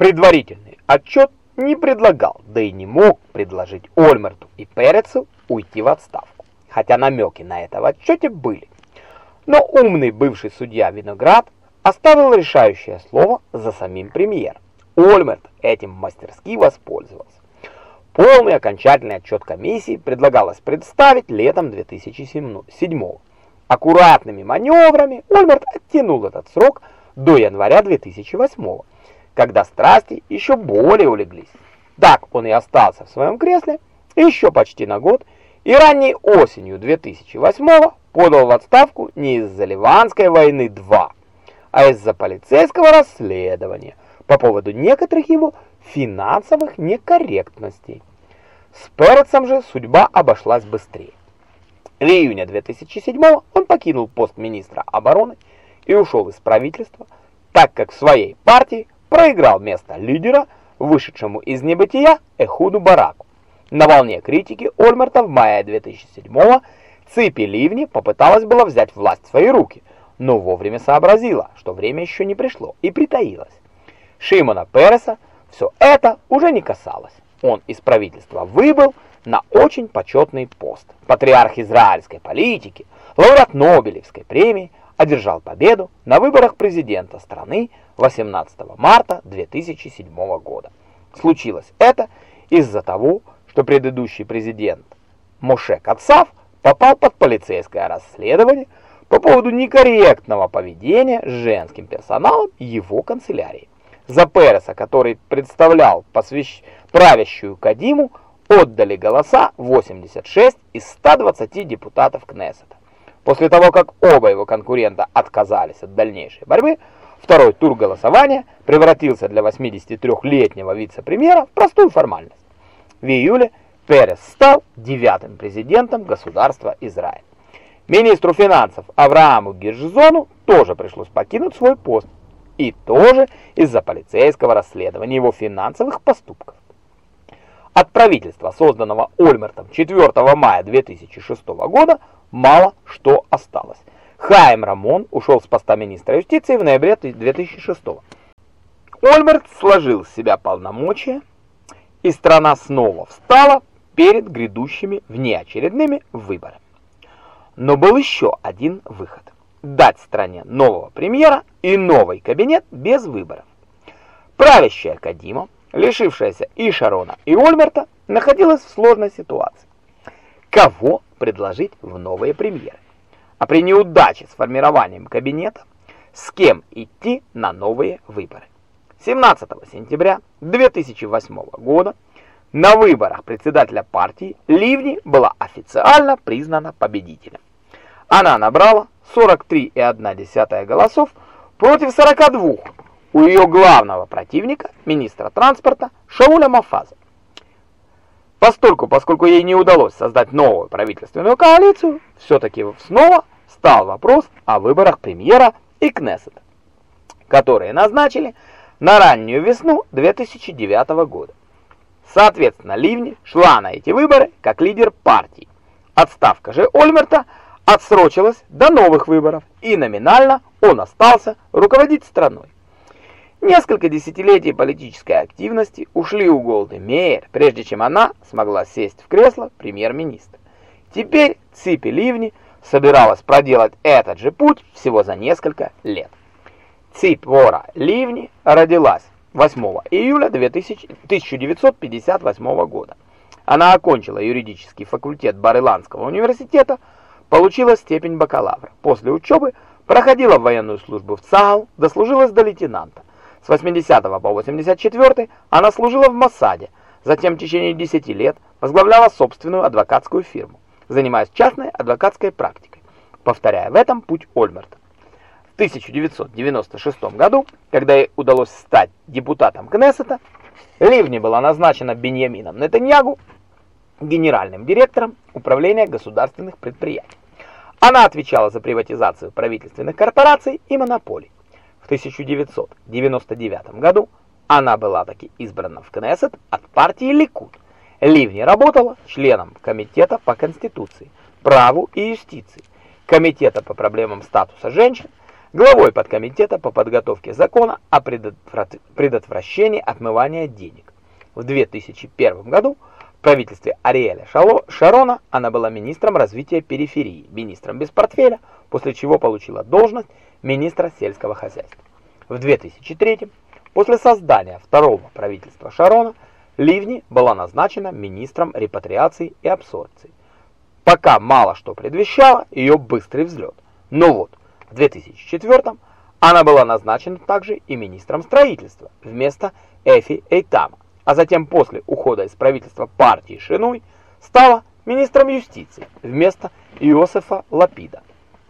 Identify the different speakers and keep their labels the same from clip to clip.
Speaker 1: Предварительный отчет не предлагал, да и не мог предложить Ольмерту и Перецу уйти в отставку, хотя намеки на это в отчете были. Но умный бывший судья Виноград оставил решающее слово за самим премьером. Ольмерт этим мастерски воспользовался. Полный окончательный отчет комиссии предлагалось представить летом 2007 года. Аккуратными маневрами Ольмерт оттянул этот срок до января 2008 когда страсти еще более улеглись. Так он и остался в своем кресле еще почти на год, и ранней осенью 2008 подал в отставку не из-за Ливанской войны 2, а из-за полицейского расследования по поводу некоторых его финансовых некорректностей. С Перцем же судьба обошлась быстрее. В июне 2007 он покинул пост министра обороны и ушел из правительства, так как в своей партии проиграл место лидера, вышедшему из небытия Эхуду Бараку. На волне критики Ольмерта в мае 2007 Ципи Ливни попыталась было взять власть в свои руки, но вовремя сообразила, что время еще не пришло, и притаилась. Шимона Переса все это уже не касалось. Он из правительства выбыл на очень почетный пост. Патриарх израильской политики, лауреат Нобелевской премии, одержал победу на выборах президента страны 18 марта 2007 года. Случилось это из-за того, что предыдущий президент Моше Кацав попал под полицейское расследование по поводу некорректного поведения с женским персоналом его канцелярии. За Переса, который представлял посвящ... правящую Кадиму, отдали голоса 86 из 120 депутатов Кнессета. После того, как оба его конкурента отказались от дальнейшей борьбы, второй тур голосования превратился для 83-летнего вице-премьера в простую формальность. В июле Перес стал девятым президентом государства Израиль. Министру финансов Аврааму Гиржзону тоже пришлось покинуть свой пост, и тоже из-за полицейского расследования его финансовых поступков. От правительства, созданного Ольмертом 4 мая 2006 года, мало что осталось. Хайм Рамон ушел с поста министра юстиции в ноябре 2006 Ольмерт сложил с себя полномочия, и страна снова встала перед грядущими внеочередными выборами. Но был еще один выход – дать стране нового премьера и новый кабинет без выборов. Правящая Кадима, лишившаяся и Шарона, и Ольмерта, находилась в сложной ситуации. Кого предложить в новые премьеры? А при неудаче с формированием кабинета, с кем идти на новые выборы? 17 сентября 2008 года на выборах председателя партии Ливни была официально признана победителем. Она набрала 43,1 голосов против 42 у ее главного противника, министра транспорта Шауля Мафаза. Постольку, поскольку ей не удалось создать новую правительственную коалицию, все-таки снова стал вопрос о выборах премьера и Кнессета, которые назначили на раннюю весну 2009 года. Соответственно, Ливни шла на эти выборы как лидер партии. Отставка же Ольмерта отсрочилась до новых выборов, и номинально он остался руководить страной. Несколько десятилетий политической активности ушли у Голды Мейер, прежде чем она смогла сесть в кресло премьер-министра. Теперь Ципи Ливни собиралась проделать этот же путь всего за несколько лет. Ципора Ливни родилась 8 июля 1958 года. Она окончила юридический факультет Бариланского университета, получила степень бакалавра. После учебы проходила военную службу в ЦАЛ, дослужилась до лейтенанта. С 80 по 84 она служила в Моссаде, затем в течение 10 лет возглавляла собственную адвокатскую фирму, занимаясь частной адвокатской практикой, повторяя в этом путь Ольмерта. 1996 году, когда ей удалось стать депутатом Кнессета, Ливни была назначена Беньямином Нетаньягу генеральным директором управления государственных предприятий. Она отвечала за приватизацию правительственных корпораций и монополий. В 1999 году она была таки избрана в Кнессет от партии Ликуд. Ливни работала членом Комитета по Конституции, праву и юстиции, Комитета по проблемам статуса женщин, главой подкомитета по подготовке закона о предотвращении отмывания денег. В 2001 году правительстве Ариэля Шарона она была министром развития периферии, министром без портфеля, после чего получила должность министра сельского хозяйства. В 2003 после создания второго правительства Шарона Ливни была назначена министром репатриации и абсорбции. Пока мало что предвещало ее быстрый взлет. Но вот, в 2004 она была назначена также и министром строительства вместо Эфи Эйтама, а затем после ухода из правительства партии Шинуй стала министром юстиции вместо Иосифа Лапида.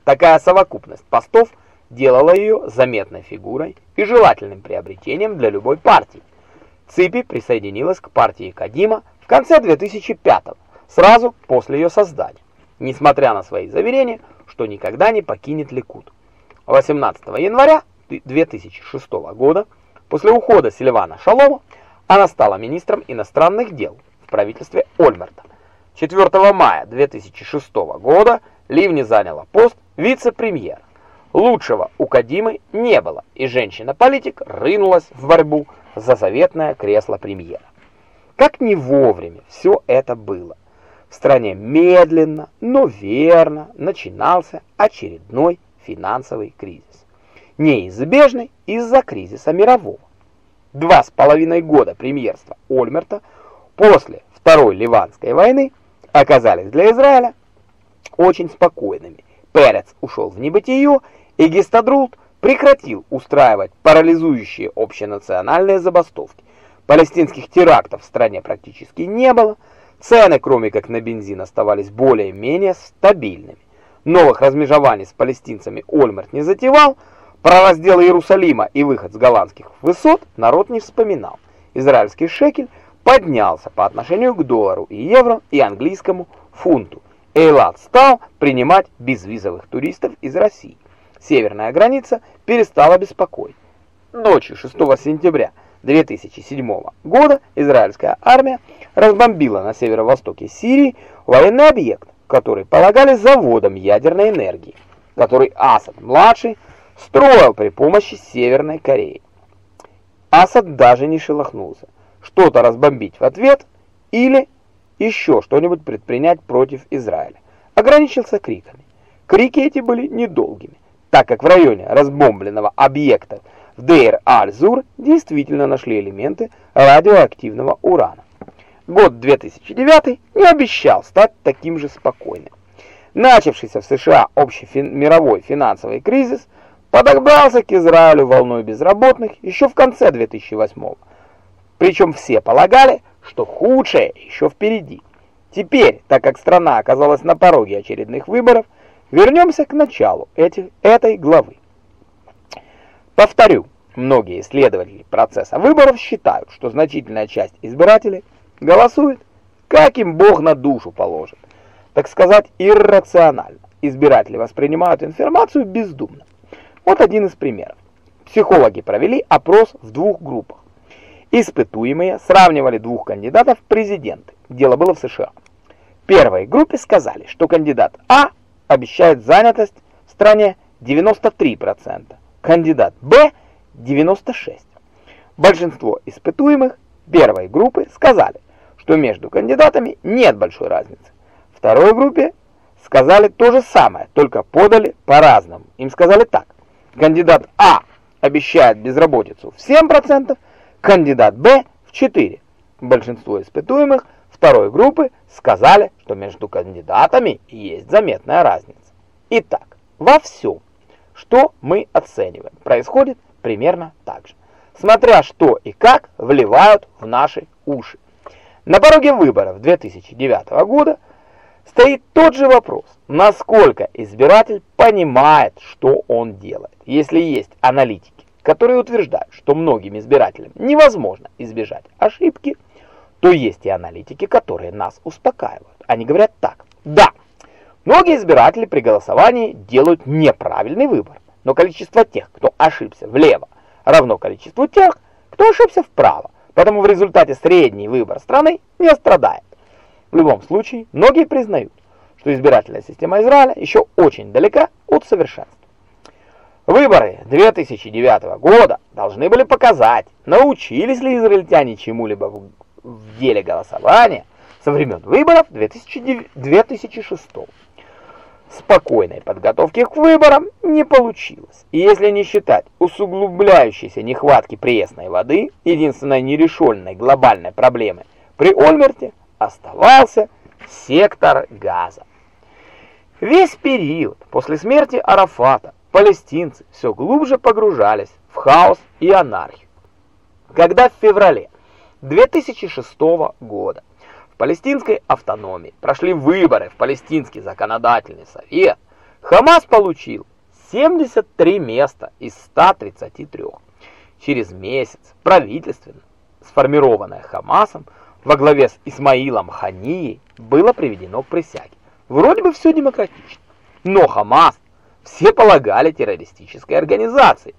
Speaker 1: Такая совокупность постов делала ее заметной фигурой и желательным приобретением для любой партии. Ципи присоединилась к партии Кадима в конце 2005 года, сразу после ее создания, несмотря на свои заверения, что никогда не покинет Ликуд. 18 января 2006 года, после ухода Сильвана Шалома, она стала министром иностранных дел в правительстве Ольмерта. 4 мая 2006 года Ливни заняла пост вице-премьера. Лучшего у Кадимы не было, и женщина-политик рынулась в борьбу за заветное кресло премьера. Как не вовремя все это было. В стране медленно, но верно начинался очередной финансовый кризис. Неизбежный из-за кризиса мирового. Два с половиной года премьерства Ольмерта после Второй Ливанской войны оказались для Израиля очень спокойными. Перец ушел в небытие, и Гестадрут прекратил устраивать парализующие общенациональные забастовки. Палестинских терактов в стране практически не было, Цены, кроме как на бензин, оставались более-менее стабильными. Новых размежеваний с палестинцами Ольмерт не затевал, про раздел Иерусалима и выход с голландских высот народ не вспоминал. Израильский шекель поднялся по отношению к доллару и евро и английскому фунту. Эйлат стал принимать безвизовых туристов из России. Северная граница перестала беспокоить. Ночью 6 сентября 2007 года израильская армия разбомбила на северо-востоке Сирии военный объект, который полагали заводом ядерной энергии, который Асад-младший строил при помощи Северной Кореи. Асад даже не шелохнулся. Что-то разбомбить в ответ или еще что-нибудь предпринять против Израиля. Ограничился криками. Крики эти были недолгими, так как в районе разбомбленного объекта в Дейр-аль-Зур действительно нашли элементы радиоактивного урана. Год 2009 не обещал стать таким же спокойным. Начавшийся в США общий фин мировой финансовый кризис подобрался к Израилю волной безработных еще в конце 2008 -го. Причем все полагали, что худшее еще впереди. Теперь, так как страна оказалась на пороге очередных выборов, вернемся к началу эти, этой главы. Повторю, многие исследователи процесса выборов считают, что значительная часть избирателей голосует, как им Бог на душу положит. Так сказать, иррационально. Избиратели воспринимают информацию бездумно. Вот один из примеров. Психологи провели опрос в двух группах. Испытуемые сравнивали двух кандидатов в президенты. Дело было в США. Первой группе сказали, что кандидат А обещает занятость в стране 93%, кандидат Б 96. Большинство испытуемых первой группы сказали, что между кандидатами нет большой разницы. Второй группе сказали то же самое, только подали по-разному. Им сказали так. Кандидат А обещает безработицу в 7%, кандидат Б в 4%. Большинство испытуемых второй группы сказали, что между кандидатами есть заметная разница. Итак, во всем что мы оцениваем, происходит примерно так же. Смотря что и как вливают в наши уши. На пороге выборов 2009 года стоит тот же вопрос, насколько избиратель понимает, что он делает. Если есть аналитики, которые утверждают, что многим избирателям невозможно избежать ошибки, то есть и аналитики, которые нас успокаивают. Они говорят так, да, Многие избиратели при голосовании делают неправильный выбор, но количество тех, кто ошибся влево, равно количеству тех, кто ошибся вправо, поэтому в результате средний выбор страны не страдает. В любом случае, многие признают, что избирательная система Израиля еще очень далека от совершенства. Выборы 2009 года должны были показать, научились ли израильтяне чему-либо в деле голосования со времен выборов 2006 Спокойной подготовки к выборам не получилось. И если не считать усугубляющейся нехватки пресной воды, единственной нерешенной глобальной проблемой при Ольмерте оставался сектор газа. Весь период после смерти Арафата палестинцы все глубже погружались в хаос и анархию. Когда в феврале 2006 года в палестинской автономии прошли выборы в палестинский законодательный совет, Хамас получил 73 места из 133. Через месяц правительственно сформированное Хамасом во главе с Исмаилом Ханией было приведено к присяге. Вроде бы все демократично, но Хамас все полагали террористической организацией.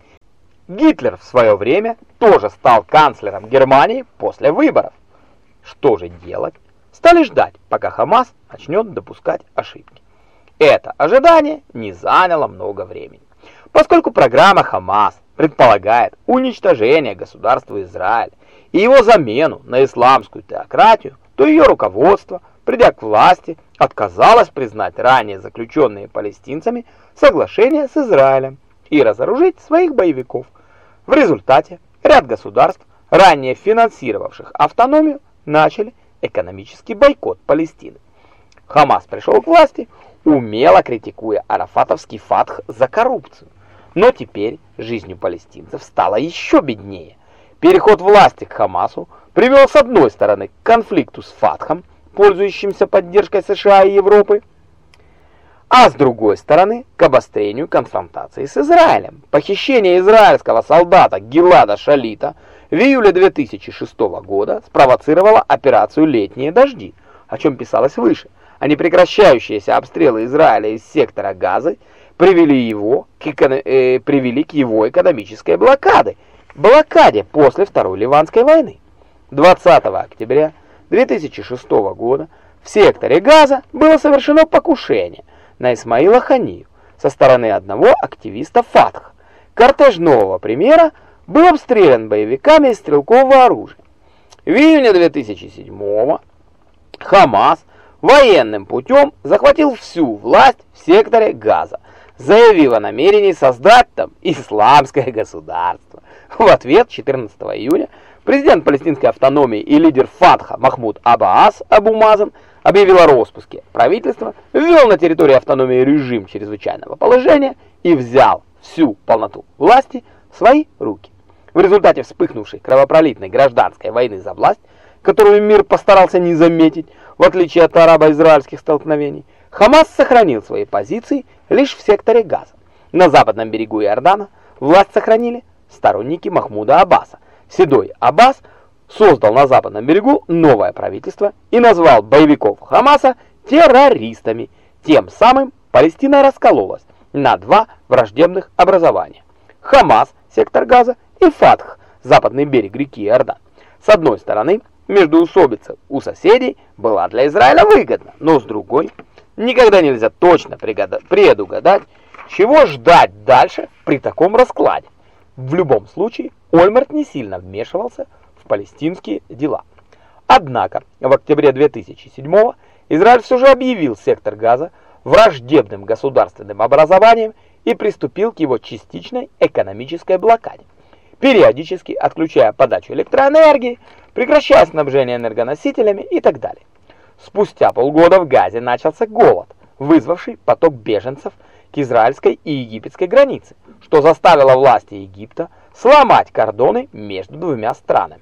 Speaker 1: Гитлер в свое время тоже стал канцлером Германии после выборов. Что же делать? Стали ждать, пока Хамас начнет допускать ошибки. Это ожидание не заняло много времени. Поскольку программа Хамас предполагает уничтожение государства Израиль и его замену на исламскую теократию, то ее руководство, придя к власти, отказалось признать ранее заключенные палестинцами соглашение с Израилем и разоружить своих боевиков. В результате ряд государств, ранее финансировавших автономию, начали экономический бойкот Палестины. Хамас пришел к власти, умело критикуя арафатовский фатх за коррупцию. Но теперь жизнь у палестинцев стала еще беднее. Переход власти к Хамасу привел с одной стороны к конфликту с Фатхом, пользующимся поддержкой США и Европы, а с другой стороны к обострению конфронтации с Израилем. Похищение израильского солдата Гилада Шалита в июле 2006 года спровоцировало операцию «Летние дожди», о чем писалось выше, а непрекращающиеся обстрелы Израиля из сектора Газы привели его к, э, привели к его экономической блокаде, блокаде после Второй Ливанской войны. 20 октября 2006 года в секторе Газа было совершено покушение на Исмаила Ханию со стороны одного активиста Фатх. Кортеж нового премьера был обстрелян боевиками из стрелкового оружия. В июне 2007 Хамас военным путем захватил всю власть в секторе Газа, заявив о намерении создать там исламское государство. В ответ 14 июня президент палестинской автономии и лидер Фатха Махмуд Аббаас Абу Мазан объявил о распуске правительства, ввел на территории автономии режим чрезвычайного положения и взял всю полноту власти в свои руки. В результате вспыхнувшей кровопролитной гражданской войны за власть, которую мир постарался не заметить, в отличие от арабо-израильских столкновений, Хамас сохранил свои позиции лишь в секторе Газа. На западном берегу Иордана власть сохранили сторонники Махмуда Аббаса. Седой Аббас создал на западном берегу новое правительство и назвал боевиков Хамаса террористами. Тем самым Палестина раскололась на два враждебных образования. Хамас, сектор Газа, и Фатх, западный берег реки Иордан. С одной стороны, междоусобица у соседей была для Израиля выгодна, но с другой, никогда нельзя точно предугадать, чего ждать дальше при таком раскладе. В любом случае, Ольмерт не сильно вмешивался в палестинские дела. Однако, в октябре 2007 Израиль все же объявил сектор Газа враждебным государственным образованием и приступил к его частичной экономической блокаде, периодически отключая подачу электроэнергии, прекращая снабжение энергоносителями и так далее. Спустя полгода в Газе начался голод, вызвавший поток беженцев к израильской и египетской границе, что заставило власти Египта сломать кордоны между двумя странами.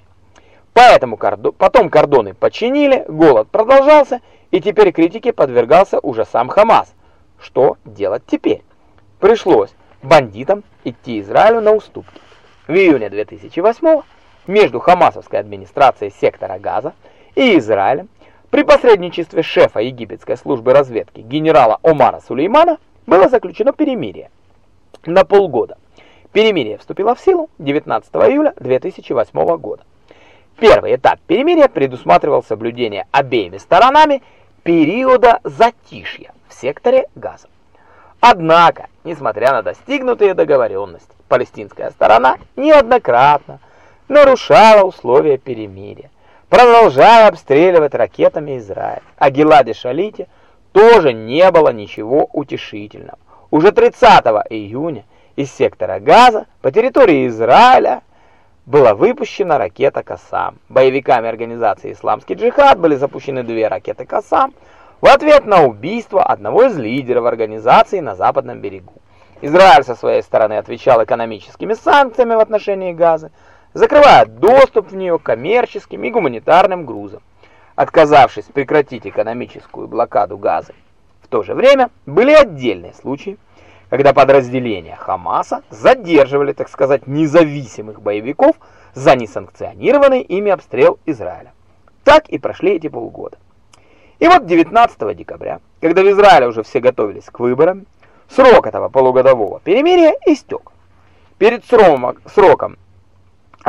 Speaker 1: Поэтому кордо... потом кордоны починили, голод продолжался, и теперь критике подвергался уже сам Хамас. Что делать теперь? Пришлось бандитам идти Израилю на уступки. В июне 2008 между хамасовской администрацией сектора Газа и Израилем при посредничестве шефа египетской службы разведки генерала Омара Сулеймана было заключено перемирие на полгода. Перемирие вступило в силу 19 июля 2008 года. Первый этап перемирия предусматривал соблюдение обеими сторонами периода затишья в секторе газа. Однако, несмотря на достигнутые договоренности, палестинская сторона неоднократно нарушала условия перемирия, продолжая обстреливать ракетами Израиль. А Геладе Шалите тоже не было ничего утешительного. Уже 30 июня из сектора Газа по территории Израиля была выпущена ракета «Кассам». Боевиками организации «Исламский джихад» были запущены две ракеты «Кассам» в ответ на убийство одного из лидеров организации на западном берегу. Израиль со своей стороны отвечал экономическими санкциями в отношении Газы, закрывая доступ в нее коммерческим и гуманитарным грузам, отказавшись прекратить экономическую блокаду Газы. В то же время были отдельные случаи, когда подразделения Хамаса задерживали, так сказать, независимых боевиков за несанкционированный ими обстрел Израиля. Так и прошли эти полгода. И вот 19 декабря, когда в Израиле уже все готовились к выборам, срок этого полугодового перемирия истек. Перед сроком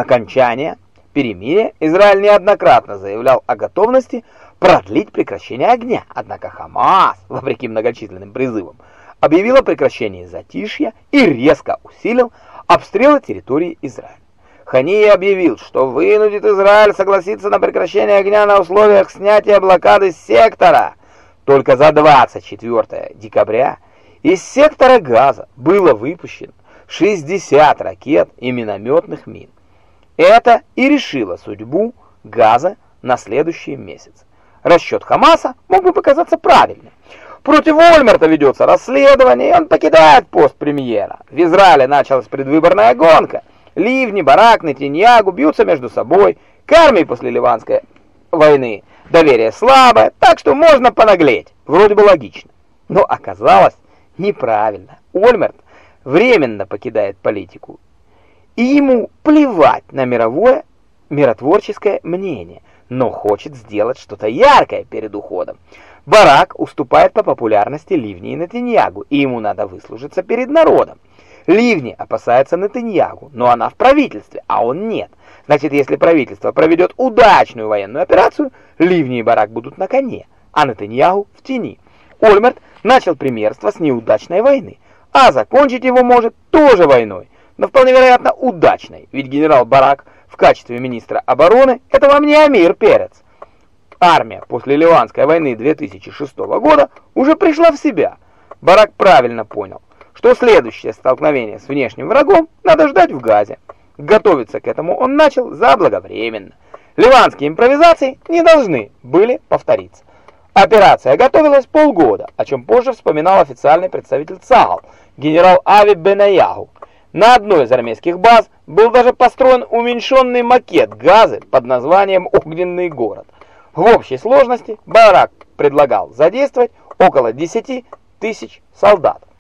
Speaker 1: окончания перемирия Израиль неоднократно заявлял о готовности продлить прекращение огня. Однако Хамас, вопреки многочисленным призывам, объявил о прекращении затишья и резко усилил обстрелы территории Израиля. Хания объявил, что вынудит Израиль согласиться на прекращение огня на условиях снятия блокады сектора. Только за 24 декабря из сектора Газа было выпущено 60 ракет и минометных мин. Это и решило судьбу Газа на следующий месяц. Расчет Хамаса мог бы показаться правильным. Против Ольмерта ведется расследование, и он покидает пост премьера. В Израиле началась предвыборная гонка. Ливни, Барак, Нетиньягу бьются между собой. К армии после Ливанской войны доверие слабое, так что можно понаглеть. Вроде бы логично. Но оказалось неправильно. Ольмерт временно покидает политику. И ему плевать на мировое миротворческое мнение, но хочет сделать что-то яркое перед уходом. Барак уступает по популярности Ливни и Нетаньягу, и ему надо выслужиться перед народом. Ливни опасается Нетаньягу, но она в правительстве, а он нет. Значит, если правительство проведет удачную военную операцию, Ливни и Барак будут на коне, а Нетаньягу в тени. Ольмерт начал примерство с неудачной войны, а закончить его может тоже войной, но вполне вероятно удачной, ведь генерал Барак в качестве министра обороны – это вам не Амир Перец армия после Ливанской войны 2006 года уже пришла в себя. Барак правильно понял, что следующее столкновение с внешним врагом надо ждать в Газе. Готовиться к этому он начал заблаговременно. Ливанские импровизации не должны были повториться. Операция готовилась полгода, о чем позже вспоминал официальный представитель ЦАГЛ, генерал Ави Бенаягу. На одной из армейских баз был даже построен уменьшенный макет газы под названием «Огненный город». В общей сложности Барак предлагал задействовать около 10 тысяч солдат.